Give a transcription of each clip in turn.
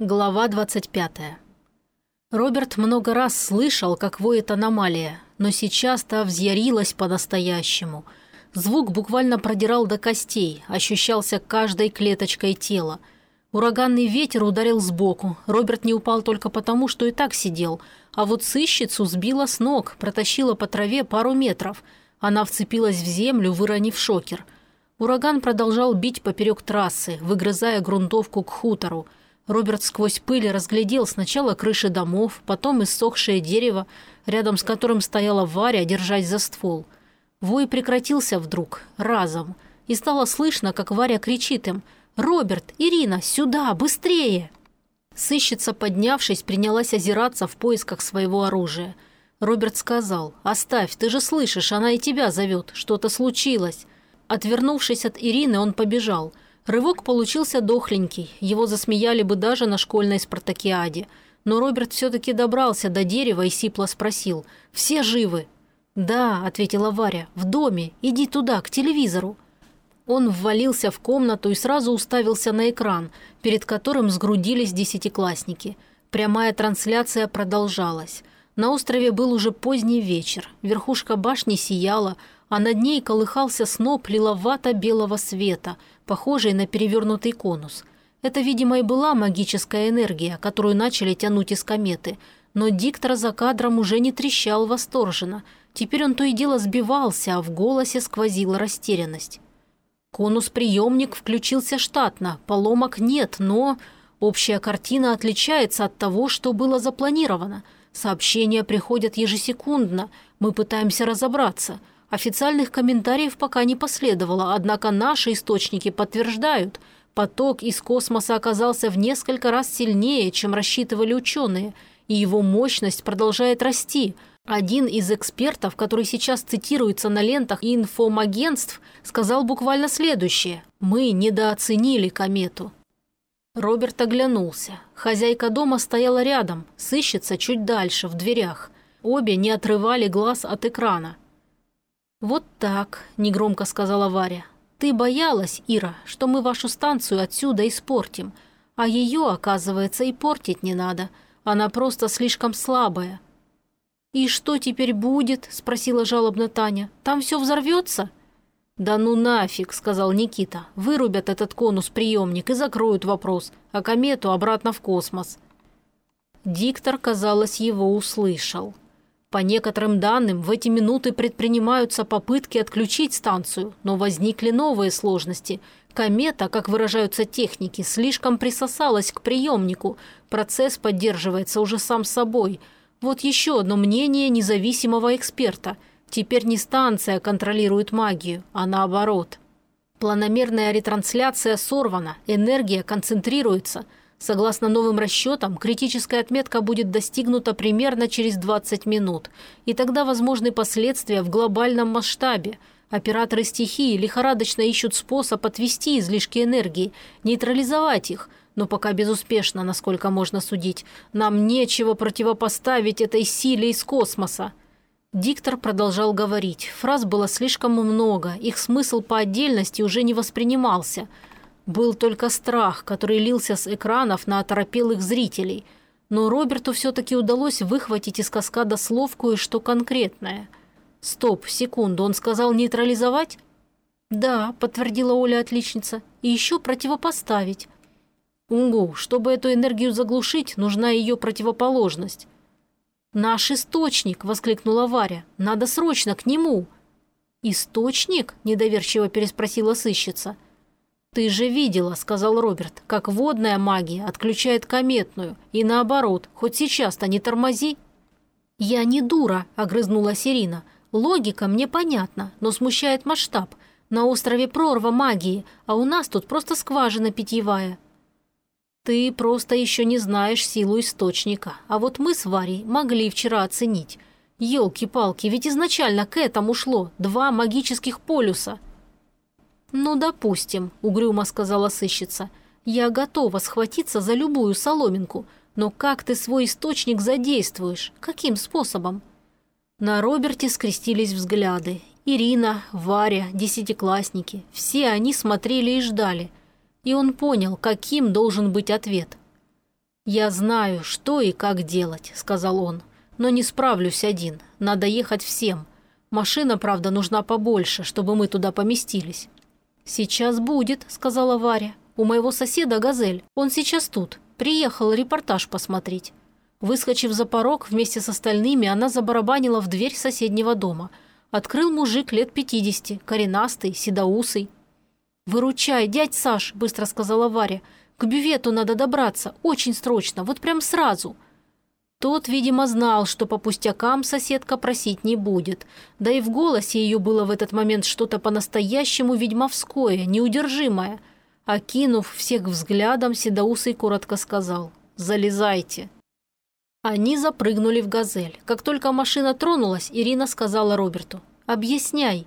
Глава 25. Роберт много раз слышал, как воет аномалия, но сейчас та взъярилась по-настоящему. Звук буквально продирал до костей, ощущался каждой клеточкой тела. Ураганный ветер ударил сбоку. Роберт не упал только потому, что и так сидел, а вот сыщицу сбила с ног, протащила по траве пару метров. Она вцепилась в землю, выронив шокер. Ураган продолжал бить поперек трассы, выгрызая грунтовку к хутору. Роберт сквозь пыль разглядел сначала крыши домов, потом иссохшее дерево, рядом с которым стояла Варя, держась за ствол. Вой прекратился вдруг, разом, и стало слышно, как Варя кричит им «Роберт! Ирина! Сюда! Быстрее!» Сыщица, поднявшись, принялась озираться в поисках своего оружия. Роберт сказал «Оставь, ты же слышишь, она и тебя зовет, что-то случилось». Отвернувшись от Ирины, он побежал – Рывок получился дохленький, его засмеяли бы даже на школьной спартакиаде. Но Роберт все-таки добрался до дерева и сипло спросил «Все живы?» «Да», – ответила Варя, – «в доме, иди туда, к телевизору». Он ввалился в комнату и сразу уставился на экран, перед которым сгрудились десятиклассники. Прямая трансляция продолжалась. На острове был уже поздний вечер, верхушка башни сияла, а над ней колыхался сноп лиловато-белого света, похожий на перевернутый конус. Это, видимо, и была магическая энергия, которую начали тянуть из кометы. Но диктор за кадром уже не трещал восторженно. Теперь он то и дело сбивался, а в голосе сквозила растерянность. Конус-приемник включился штатно, поломок нет, но... Общая картина отличается от того, что было запланировано. Сообщения приходят ежесекундно, мы пытаемся разобраться – Официальных комментариев пока не последовало, однако наши источники подтверждают, поток из космоса оказался в несколько раз сильнее, чем рассчитывали ученые, и его мощность продолжает расти. Один из экспертов, который сейчас цитируется на лентах инфомагентств, сказал буквально следующее «Мы недооценили комету». Роберт оглянулся. Хозяйка дома стояла рядом, сыщется чуть дальше, в дверях. Обе не отрывали глаз от экрана. «Вот так», – негромко сказала Варя. «Ты боялась, Ира, что мы вашу станцию отсюда испортим, а ее, оказывается, и портить не надо. Она просто слишком слабая». «И что теперь будет?» – спросила жалобно Таня. «Там все взорвется?» «Да ну нафиг», – сказал Никита. «Вырубят этот конус-приемник и закроют вопрос, а комету обратно в космос». Диктор, казалось, его услышал. По некоторым данным, в эти минуты предпринимаются попытки отключить станцию, но возникли новые сложности. Комета, как выражаются техники, слишком присосалась к приемнику. Процесс поддерживается уже сам собой. Вот еще одно мнение независимого эксперта. Теперь не станция контролирует магию, а наоборот. Планомерная ретрансляция сорвана, энергия концентрируется – Согласно новым расчетам, критическая отметка будет достигнута примерно через 20 минут, и тогда возможны последствия в глобальном масштабе. Операторы стихии лихорадочно ищут способ отвести излишки энергии, нейтрализовать их, но пока безуспешно, насколько можно судить. Нам нечего противопоставить этой силе из космоса. Диктор продолжал говорить. Фраз было слишком много, их смысл по отдельности уже не воспринимался – был только страх, который лился с экранов на оторопелых зрителей. Но Роберту все-таки удалось выхватить из каскада слов кое-что конкретное. «Стоп, секунду, он сказал нейтрализовать?» «Да», – подтвердила Оля-отличница, – «и еще противопоставить». «Угу, чтобы эту энергию заглушить, нужна ее противоположность». «Наш источник!» – воскликнула Варя. «Надо срочно к нему!» «Источник?» – недоверчиво переспросила сыщица. «Ты же видела», – сказал Роберт, – «как водная магия отключает кометную, и наоборот, хоть сейчас-то не тормози». «Я не дура», – огрызнула Ирина. «Логика мне понятна, но смущает масштаб. На острове прорва магии, а у нас тут просто скважина питьевая». «Ты просто еще не знаешь силу источника, а вот мы с Варей могли вчера оценить. Елки-палки, ведь изначально к этому шло два магических полюса». «Ну, допустим», – угрюмо сказала сыщица. «Я готова схватиться за любую соломинку, но как ты свой источник задействуешь? Каким способом?» На Роберте скрестились взгляды. Ирина, Варя, десятиклассники – все они смотрели и ждали. И он понял, каким должен быть ответ. «Я знаю, что и как делать», – сказал он. «Но не справлюсь один. Надо ехать всем. Машина, правда, нужна побольше, чтобы мы туда поместились». «Сейчас будет», – сказала Варя. «У моего соседа «Газель». Он сейчас тут. Приехал репортаж посмотреть». Выскочив за порог, вместе с остальными она забарабанила в дверь соседнего дома. Открыл мужик лет пятидесяти, коренастый, седоусый. «Выручай, дядь Саш», – быстро сказала Варя. К бювету надо добраться, очень срочно, вот прям сразу». Тот, видимо, знал, что по пустякам соседка просить не будет. Да и в голосе ее было в этот момент что-то по-настоящему ведьмовское, неудержимое. Окинув всех взглядом, Седоусый коротко сказал «Залезайте». Они запрыгнули в «Газель». Как только машина тронулась, Ирина сказала Роберту «Объясняй».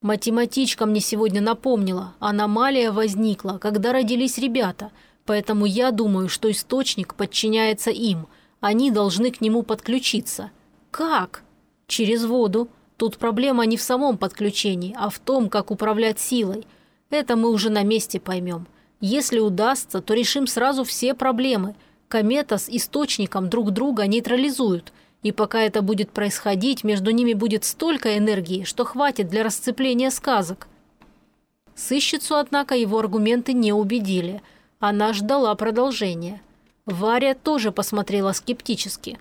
Математичка мне сегодня напомнила, аномалия возникла, когда родились ребята, поэтому я думаю, что источник подчиняется им, они должны к нему подключиться. Как? Через воду. Тут проблема не в самом подключении, а в том, как управлять силой. Это мы уже на месте поймем. Если удастся, то решим сразу все проблемы. Комета с источником друг друга нейтрализуют – и пока это будет происходить, между ними будет столько энергии, что хватит для расцепления сказок. Сыщицу, однако, его аргументы не убедили. Она ждала продолжения. Варя тоже посмотрела скептически.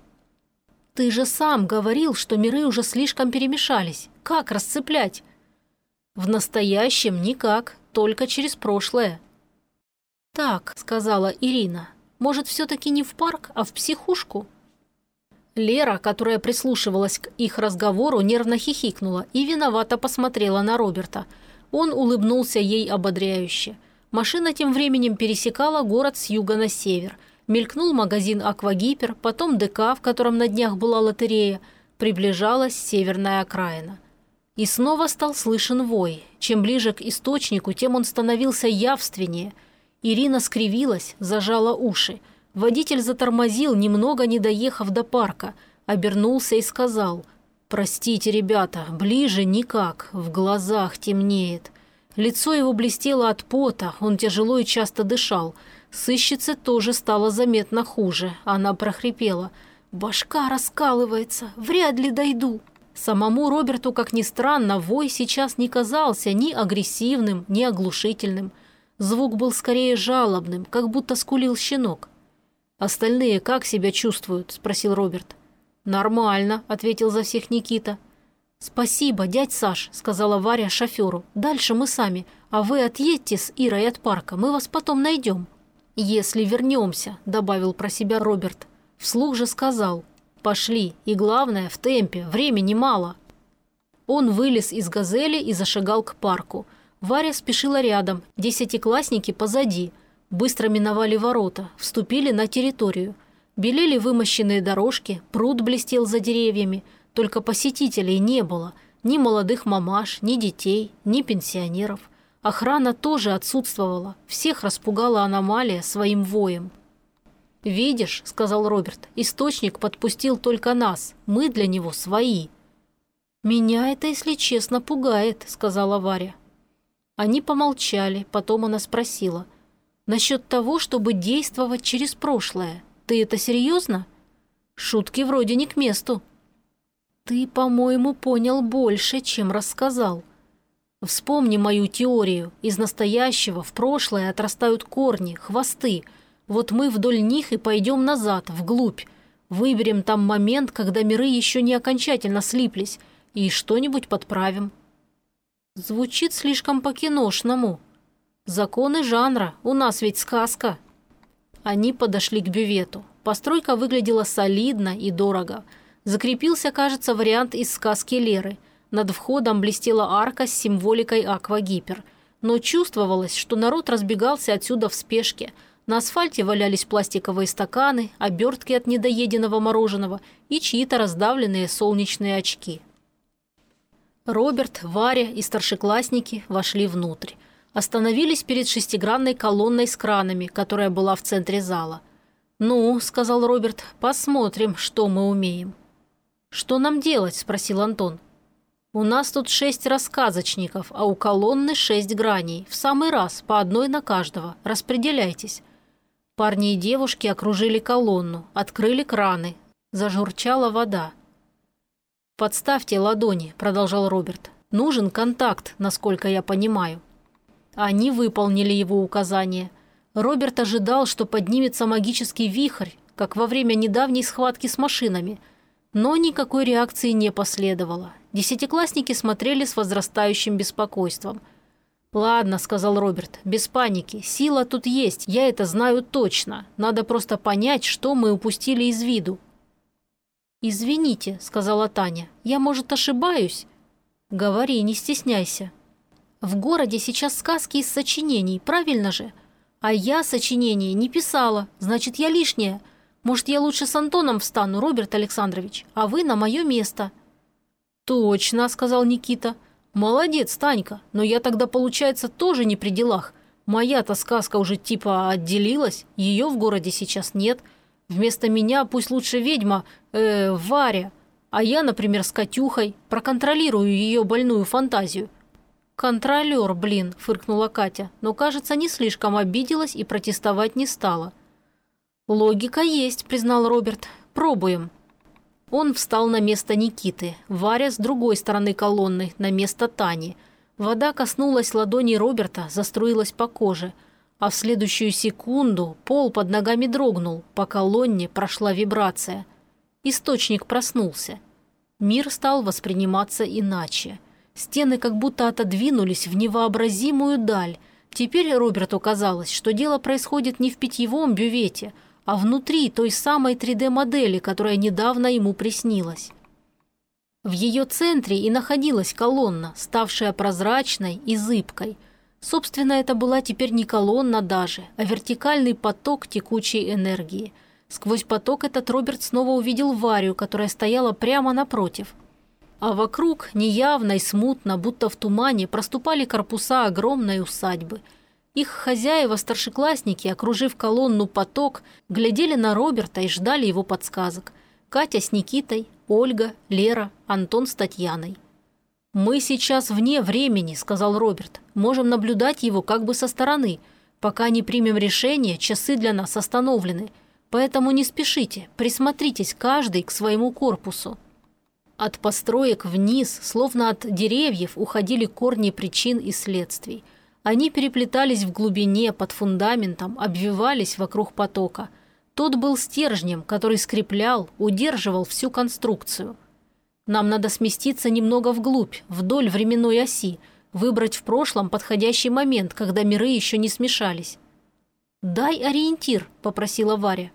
«Ты же сам говорил, что миры уже слишком перемешались. Как расцеплять?» «В настоящем никак, только через прошлое». «Так», — сказала Ирина, — «может, все-таки не в парк, а в психушку?» Лера, которая прислушивалась к их разговору, нервно хихикнула и виновато посмотрела на Роберта. Он улыбнулся ей ободряюще. Машина тем временем пересекала город с юга на север. Мелькнул магазин «Аквагипер», потом ДК, в котором на днях была лотерея. Приближалась северная окраина. И снова стал слышен вой. Чем ближе к источнику, тем он становился явственнее. Ирина скривилась, зажала уши – Водитель затормозил, немного не доехав до парка, обернулся и сказал «Простите, ребята, ближе никак, в глазах темнеет». Лицо его блестело от пота, он тяжело и часто дышал. Сыщице тоже стало заметно хуже. Она прохрипела. «Башка раскалывается, вряд ли дойду». Самому Роберту, как ни странно, вой сейчас не казался ни агрессивным, ни оглушительным. Звук был скорее жалобным, как будто скулил щенок. «Остальные как себя чувствуют?» – спросил Роберт. «Нормально», – ответил за всех Никита. «Спасибо, дядь Саш», – сказала Варя шоферу. «Дальше мы сами, а вы отъедьте с Ирой от парка, мы вас потом найдем». «Если вернемся», – добавил про себя Роберт. Вслух же сказал. «Пошли, и главное, в темпе, времени мало». Он вылез из «Газели» и зашагал к парку. Варя спешила рядом, десятиклассники позади – Быстро миновали ворота, вступили на территорию. Белели вымощенные дорожки, пруд блестел за деревьями, только посетителей не было. Ни молодых мамаш, ни детей, ни пенсионеров. Охрана тоже отсутствовала, всех распугала аномалия своим воем. «Видишь», — сказал Роберт, — «источник подпустил только нас, мы для него свои». «Меня это, если честно, пугает», — сказала Варя. Они помолчали, потом она спросила — Насчет того, чтобы действовать через прошлое. Ты это серьезно? Шутки вроде не к месту. Ты, по-моему, понял больше, чем рассказал. Вспомни мою теорию. Из настоящего в прошлое отрастают корни, хвосты. Вот мы вдоль них и пойдем назад, вглубь. Выберем там момент, когда миры еще не окончательно слиплись, и что-нибудь подправим. Звучит слишком по-киношному. Законы жанра, у нас ведь сказка. Они подошли к бювету. Постройка выглядела солидно и дорого. Закрепился, кажется, вариант из сказки Леры. Над входом блестела арка с символикой аквагипер. Но чувствовалось, что народ разбегался отсюда в спешке. На асфальте валялись пластиковые стаканы, обертки от недоеденного мороженого и чьи-то раздавленные солнечные очки. Роберт, Варя и старшеклассники вошли внутрь остановились перед шестигранной колонной с кранами, которая была в центре зала. «Ну», — сказал Роберт, — «посмотрим, что мы умеем». «Что нам делать?» — спросил Антон. «У нас тут шесть рассказочников, а у колонны шесть граней. В самый раз, по одной на каждого. Распределяйтесь». Парни и девушки окружили колонну, открыли краны. Зажурчала вода. «Подставьте ладони», – продолжал Роберт. «Нужен контакт, насколько я понимаю». Они выполнили его указание. Роберт ожидал, что поднимется магический вихрь, как во время недавней схватки с машинами. Но никакой реакции не последовало. Десятиклассники смотрели с возрастающим беспокойством – «Ладно», – сказал Роберт, – «без паники. Сила тут есть, я это знаю точно. Надо просто понять, что мы упустили из виду». «Извините», – сказала Таня, – «я, может, ошибаюсь?» «Говори, не стесняйся». «В городе сейчас сказки из сочинений, правильно же? А я сочинения не писала, значит, я лишняя. Может, я лучше с Антоном встану, Роберт Александрович, а вы на мое место?» «Точно», – сказал Никита. «Молодец, Танька, но я тогда, получается, тоже не при делах. Моя-то сказка уже типа отделилась, ее в городе сейчас нет. Вместо меня пусть лучше ведьма, э, Варя. А я, например, с Катюхой, проконтролирую ее больную фантазию». «Контролер, блин», – фыркнула Катя, но, кажется, не слишком обиделась и протестовать не стала. «Логика есть», – признал Роберт. «Пробуем». Он встал на место Никиты, Варя с другой стороны колонны, на место Тани. Вода коснулась ладони Роберта, заструилась по коже, а в следующую секунду пол под ногами дрогнул, по колонне прошла вибрация. Источник проснулся. Мир стал восприниматься иначе. Стены как будто отодвинулись в невообразимую даль. Теперь Роберту казалось, что дело происходит не в питьевом бювете – а внутри той самой 3D-модели, которая недавно ему приснилась. В ее центре и находилась колонна, ставшая прозрачной и зыбкой. Собственно, это была теперь не колонна даже, а вертикальный поток текучей энергии. Сквозь поток этот Роберт снова увидел Варю, которая стояла прямо напротив. А вокруг, неявно и смутно, будто в тумане, проступали корпуса огромной усадьбы – их хозяева-старшеклассники, окружив колонну «Поток», глядели на Роберта и ждали его подсказок. Катя с Никитой, Ольга, Лера, Антон с Татьяной. «Мы сейчас вне времени», – сказал Роберт. «Можем наблюдать его как бы со стороны. Пока не примем решение, часы для нас остановлены. Поэтому не спешите, присмотритесь каждый к своему корпусу». От построек вниз, словно от деревьев, уходили корни причин и следствий – они переплетались в глубине под фундаментом, обвивались вокруг потока. Тот был стержнем, который скреплял, удерживал всю конструкцию. Нам надо сместиться немного вглубь, вдоль временной оси, выбрать в прошлом подходящий момент, когда миры еще не смешались. «Дай ориентир», – попросила Варя.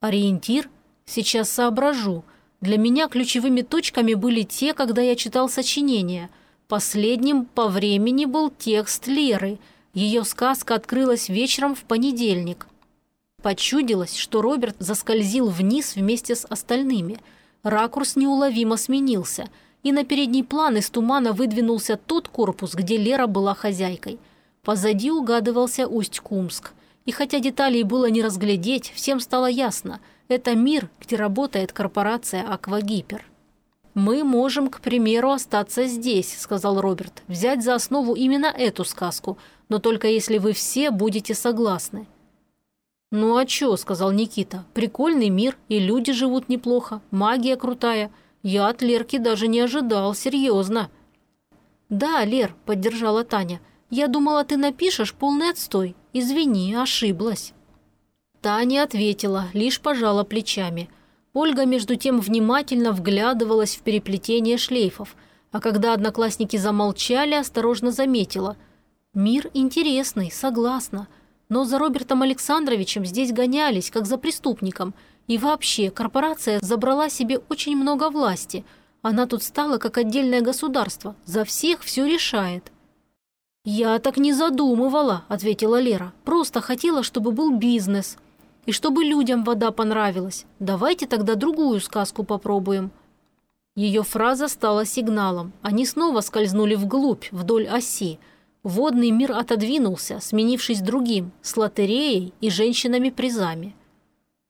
«Ориентир? Сейчас соображу. Для меня ключевыми точками были те, когда я читал сочинения – Последним по времени был текст Леры. Ее сказка открылась вечером в понедельник. Почудилось, что Роберт заскользил вниз вместе с остальными. Ракурс неуловимо сменился, и на передний план из тумана выдвинулся тот корпус, где Лера была хозяйкой. Позади угадывался Усть-Кумск. И хотя деталей было не разглядеть, всем стало ясно – это мир, где работает корпорация «Аквагипер». «Мы можем, к примеру, остаться здесь», – сказал Роберт, – «взять за основу именно эту сказку, но только если вы все будете согласны». «Ну а чё?» – сказал Никита. «Прикольный мир, и люди живут неплохо, магия крутая. Я от Лерки даже не ожидал, серьезно». «Да, Лер», – поддержала Таня. «Я думала, ты напишешь полный отстой. Извини, ошиблась». Таня ответила, лишь пожала плечами – Ольга, между тем, внимательно вглядывалась в переплетение шлейфов, а когда одноклассники замолчали, осторожно заметила. «Мир интересный, согласна. Но за Робертом Александровичем здесь гонялись, как за преступником. И вообще, корпорация забрала себе очень много власти. Она тут стала как отдельное государство, за всех все решает». «Я так не задумывала», – ответила Лера. «Просто хотела, чтобы был бизнес». И чтобы людям вода понравилась, давайте тогда другую сказку попробуем». Ее фраза стала сигналом. Они снова скользнули вглубь, вдоль оси. Водный мир отодвинулся, сменившись другим, с лотереей и женщинами-призами.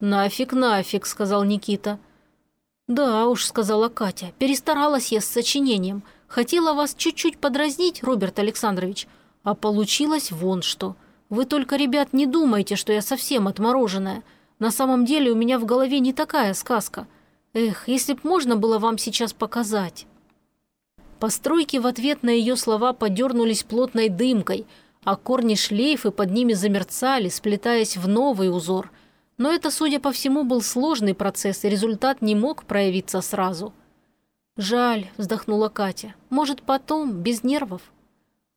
«Нафиг, нафиг», — сказал Никита. «Да уж», — сказала Катя, — «перестаралась я с сочинением. Хотела вас чуть-чуть подразнить, Роберт Александрович, а получилось вон что. Вы только, ребят, не думайте, что я совсем отмороженная. На самом деле у меня в голове не такая сказка. Эх, если б можно было вам сейчас показать». Постройки в ответ на ее слова подернулись плотной дымкой, а корни шлейфы под ними замерцали, сплетаясь в новый узор. Но это, судя по всему, был сложный процесс, и результат не мог проявиться сразу. «Жаль», – вздохнула Катя. «Может, потом, без нервов?»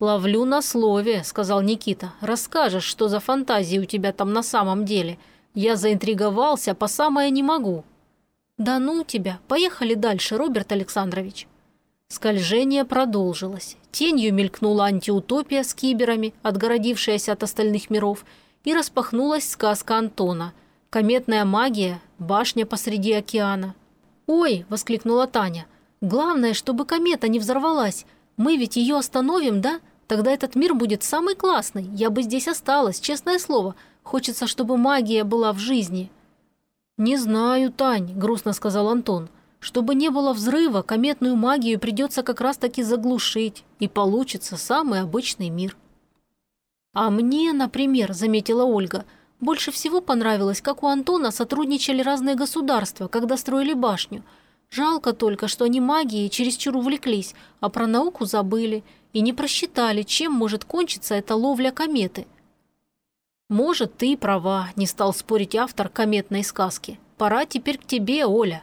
«Ловлю на слове», – сказал Никита. «Расскажешь, что за фантазии у тебя там на самом деле. Я заинтриговался, по самое не могу». «Да ну тебя! Поехали дальше, Роберт Александрович». Скольжение продолжилось. Тенью мелькнула антиутопия с киберами, отгородившаяся от остальных миров, и распахнулась сказка Антона. Кометная магия, башня посреди океана. «Ой!» – воскликнула Таня. «Главное, чтобы комета не взорвалась. Мы ведь ее остановим, да? Тогда этот мир будет самый классный. Я бы здесь осталась, честное слово. Хочется, чтобы магия была в жизни». «Не знаю, Тань», – грустно сказал Антон. – чтобы не было взрыва, кометную магию придется как раз-таки заглушить, и получится самый обычный мир. «А мне, например, — заметила Ольга, — больше всего понравилось, как у Антона сотрудничали разные государства, когда строили башню. Жалко только, что они магией чересчур увлеклись, а про науку забыли и не просчитали, чем может кончиться эта ловля кометы». «Может, ты права», — не стал спорить автор кометной сказки. «Пора теперь к тебе, Оля».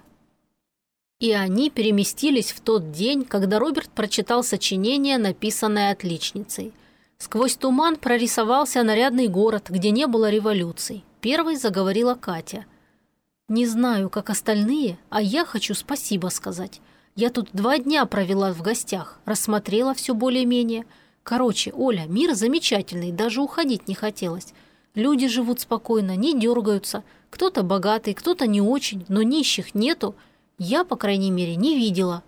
И они переместились в тот день, когда Роберт прочитал сочинение, написанное отличницей. Сквозь туман прорисовался нарядный город, где не было революций. Первой заговорила Катя. «Не знаю, как остальные, а я хочу спасибо сказать. Я тут два дня провела в гостях, рассмотрела все более-менее. Короче, Оля, мир замечательный, даже уходить не хотелось. Люди живут спокойно, не дергаются. Кто-то богатый, кто-то не очень, но нищих нету – я, по крайней мере, не видела».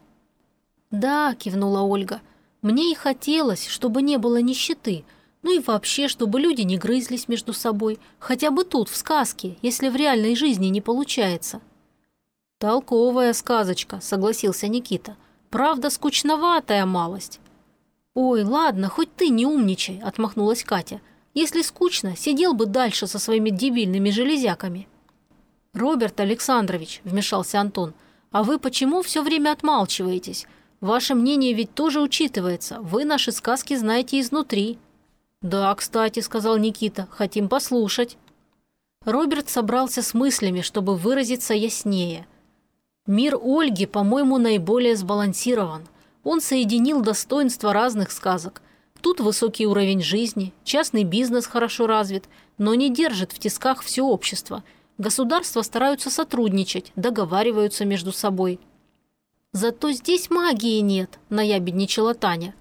«Да», – кивнула Ольга, – «мне и хотелось, чтобы не было нищеты, ну и вообще, чтобы люди не грызлись между собой, хотя бы тут, в сказке, если в реальной жизни не получается». «Толковая сказочка», – согласился Никита. «Правда, скучноватая малость». «Ой, ладно, хоть ты не умничай», – отмахнулась Катя. «Если скучно, сидел бы дальше со своими дебильными железяками». «Роберт Александрович», – вмешался Антон, – а вы почему все время отмалчиваетесь? Ваше мнение ведь тоже учитывается. Вы наши сказки знаете изнутри». «Да, кстати», — сказал Никита, — «хотим послушать». Роберт собрался с мыслями, чтобы выразиться яснее. «Мир Ольги, по-моему, наиболее сбалансирован. Он соединил достоинства разных сказок. Тут высокий уровень жизни, частный бизнес хорошо развит, но не держит в тисках все общество – Государства стараются сотрудничать, договариваются между собой. «Зато здесь магии нет», – наябедничала Таня.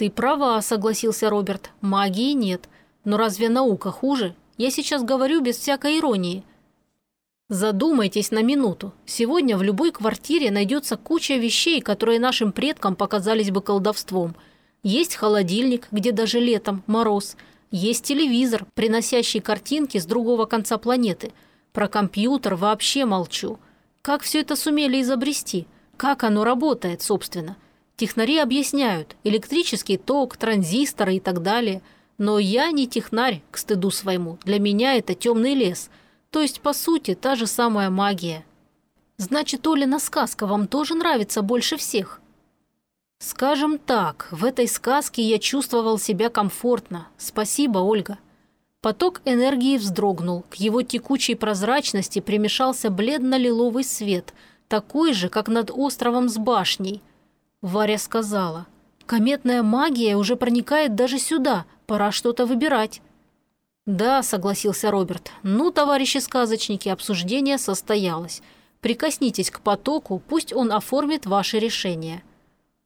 «Ты права», – согласился Роберт. «Магии нет. Но разве наука хуже? Я сейчас говорю без всякой иронии». Задумайтесь на минуту. Сегодня в любой квартире найдется куча вещей, которые нашим предкам показались бы колдовством. Есть холодильник, где даже летом мороз. Есть телевизор, приносящий картинки с другого конца планеты – про компьютер вообще молчу. Как все это сумели изобрести? Как оно работает, собственно? Технари объясняют. Электрический ток, транзисторы и так далее. Но я не технарь, к стыду своему. Для меня это темный лес. То есть, по сути, та же самая магия. Значит, Олина сказка вам тоже нравится больше всех? Скажем так, в этой сказке я чувствовал себя комфортно. Спасибо, Ольга. Поток энергии вздрогнул, к его текучей прозрачности примешался бледно-лиловый свет, такой же, как над островом с башней. Варя сказала, «Кометная магия уже проникает даже сюда, пора что-то выбирать». «Да», — согласился Роберт, «ну, товарищи сказочники, обсуждение состоялось. Прикоснитесь к потоку, пусть он оформит ваше решение».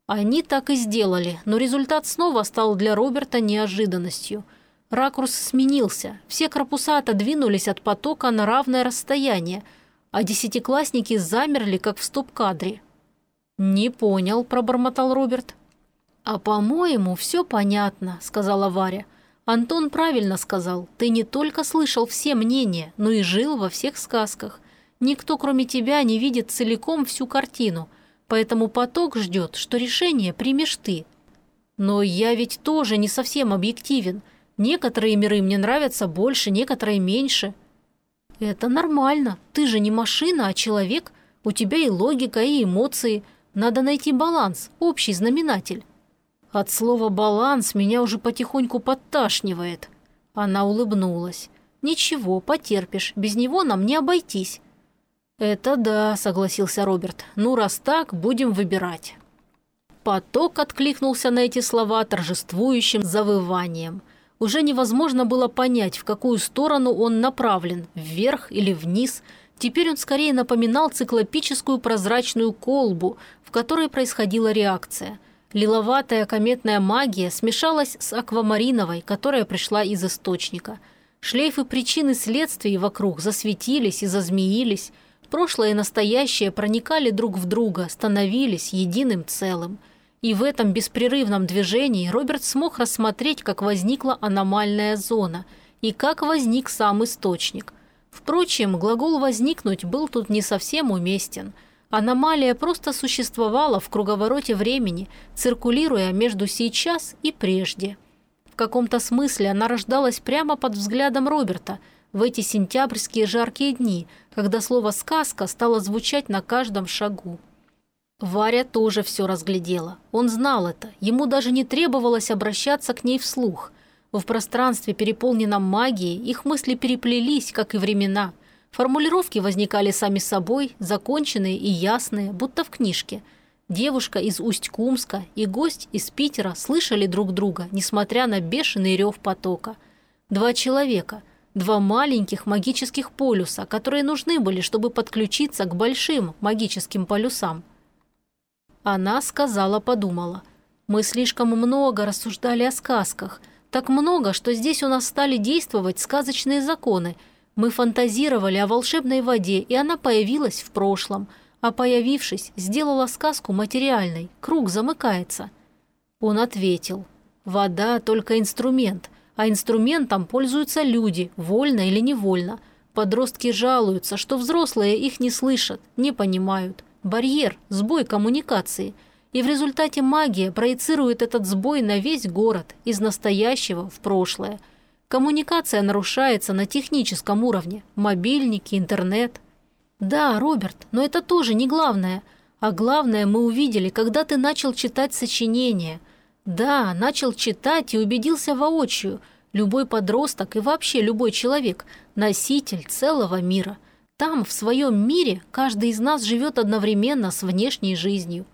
Они так и сделали, но результат снова стал для Роберта неожиданностью — Ракурс сменился, все корпуса отодвинулись от потока на равное расстояние, а десятиклассники замерли, как в стоп-кадре. «Не понял», – пробормотал Роберт. «А по-моему, все понятно», – сказала Варя. «Антон правильно сказал. Ты не только слышал все мнения, но и жил во всех сказках. Никто, кроме тебя, не видит целиком всю картину, поэтому поток ждет, что решение примешь ты. Но я ведь тоже не совсем объективен – Некоторые миры мне нравятся больше, некоторые меньше. Это нормально. Ты же не машина, а человек. У тебя и логика, и эмоции. Надо найти баланс, общий знаменатель. От слова «баланс» меня уже потихоньку подташнивает. Она улыбнулась. «Ничего, потерпишь, без него нам не обойтись». «Это да», — согласился Роберт. «Ну, раз так, будем выбирать». Поток откликнулся на эти слова торжествующим завыванием. Уже невозможно было понять, в какую сторону он направлен, вверх или вниз. Теперь он скорее напоминал циклопическую прозрачную колбу, в которой происходила реакция. Лиловатая кометная магия смешалась с аквамариновой, которая пришла из источника. Шлейфы причин и следствий вокруг засветились и зазмеились. Прошлое и настоящее проникали друг в друга, становились единым целым. И в этом беспрерывном движении Роберт смог рассмотреть, как возникла аномальная зона и как возник сам источник. Впрочем, глагол «возникнуть» был тут не совсем уместен. Аномалия просто существовала в круговороте времени, циркулируя между сейчас и прежде. В каком-то смысле она рождалась прямо под взглядом Роберта – в эти сентябрьские жаркие дни, когда слово «сказка» стало звучать на каждом шагу. Варя тоже все разглядела. Он знал это. Ему даже не требовалось обращаться к ней вслух. В пространстве, переполненном магией, их мысли переплелись, как и времена. Формулировки возникали сами собой, законченные и ясные, будто в книжке. Девушка из Усть-Кумска и гость из Питера слышали друг друга, несмотря на бешеный рев потока. Два человека – Два маленьких магических полюса, которые нужны были, чтобы подключиться к большим магическим полюсам. Она сказала-подумала. Мы слишком много рассуждали о сказках. Так много, что здесь у нас стали действовать сказочные законы. Мы фантазировали о волшебной воде, и она появилась в прошлом. А появившись, сделала сказку материальной. Круг замыкается. Он ответил. Вода – только инструмент а инструментом пользуются люди, вольно или невольно. Подростки жалуются, что взрослые их не слышат, не понимают. Барьер, сбой коммуникации. И в результате магия проецирует этот сбой на весь город, из настоящего в прошлое. Коммуникация нарушается на техническом уровне. Мобильники, интернет. Да, Роберт, но это тоже не главное. А главное мы увидели, когда ты начал читать сочинения – да, начал читать и убедился воочию. Любой подросток и вообще любой человек – носитель целого мира. Там, в своем мире, каждый из нас живет одновременно с внешней жизнью.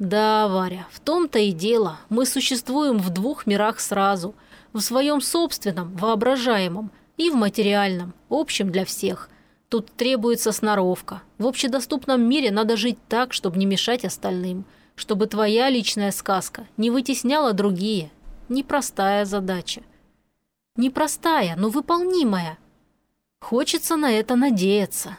Да, Варя, в том-то и дело. Мы существуем в двух мирах сразу. В своем собственном, воображаемом, и в материальном, общем для всех. Тут требуется сноровка. В общедоступном мире надо жить так, чтобы не мешать остальным – чтобы твоя личная сказка не вытесняла другие. Непростая задача. Непростая, но выполнимая. Хочется на это надеяться.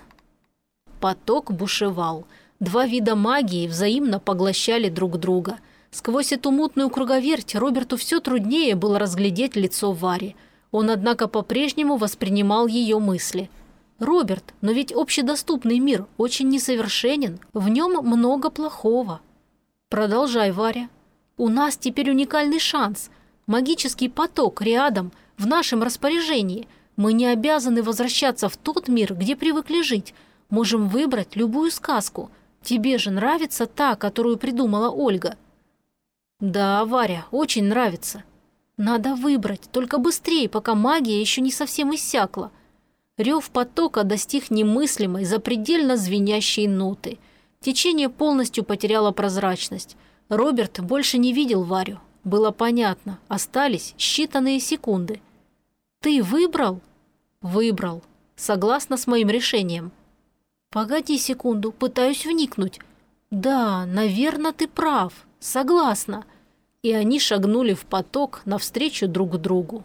Поток бушевал. Два вида магии взаимно поглощали друг друга. Сквозь эту мутную круговерть Роберту все труднее было разглядеть лицо Вари. Он, однако, по-прежнему воспринимал ее мысли. «Роберт, но ведь общедоступный мир очень несовершенен, в нем много плохого». «Продолжай, Варя. У нас теперь уникальный шанс. Магический поток рядом, в нашем распоряжении. Мы не обязаны возвращаться в тот мир, где привыкли жить. Можем выбрать любую сказку. Тебе же нравится та, которую придумала Ольга?» «Да, Варя, очень нравится. Надо выбрать, только быстрее, пока магия еще не совсем иссякла». Рев потока достиг немыслимой, запредельно звенящей ноты – Течение полностью потеряло прозрачность. Роберт больше не видел Варю. Было понятно, остались считанные секунды. «Ты выбрал?» «Выбрал. Согласно с моим решением». «Погоди секунду, пытаюсь вникнуть». «Да, наверное, ты прав. Согласна». И они шагнули в поток навстречу друг другу.